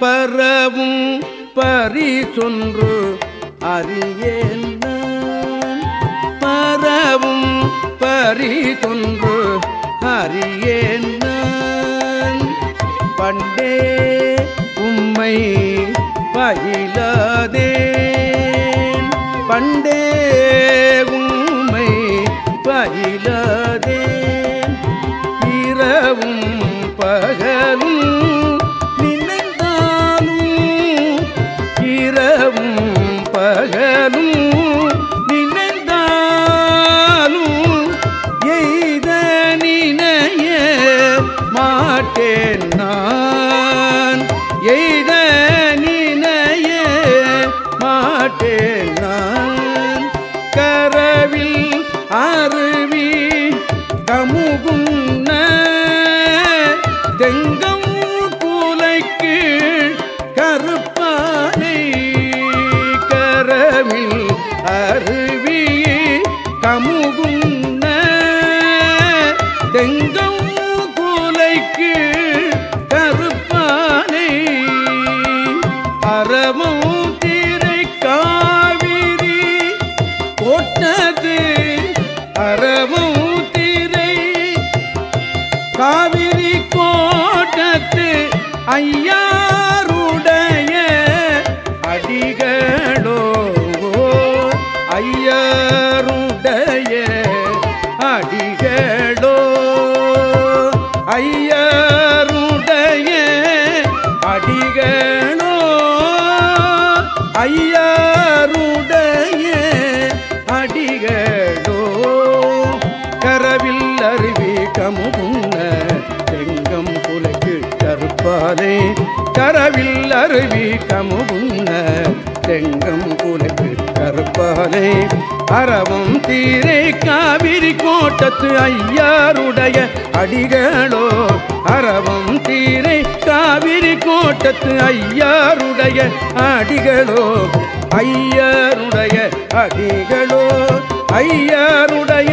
பரவும் பரிசொன்று அறியேன் நான். பரவும் பரிசொன்று அறியேன் பண்டே உம்மை பயிலாதே பகலும் நினைந்தாலும் எய்த நினைய மாட்டேன் நான். எய்த நினைய மாட்டேன் நான். கரவில் அருவி கமுகும் தெங்க அறமும் திரை காவிரி போட்டது அறமும் திரை காவிரி கோட்டத்து ஐயாருடைய அடிகளோ. ஐயருடைய அடிகளோ. ஐயாருடைய அடிகளோ கரவில் அருவி கமுகுன்ன செங்கம் புலக்கு கருப்பாலே கரவில் அருவி கமுகுன்ன செங்கம் புலக்கு கருப்பாலே அறவும் தீரை காவிரி கோட்டத்து ஐயாருடைய அடிகளோ அறவும் தீரை கோட்டத்து ஐயாருடைய அடிகளோ ஐயாருடைய அடிகளோ ஐயாருடைய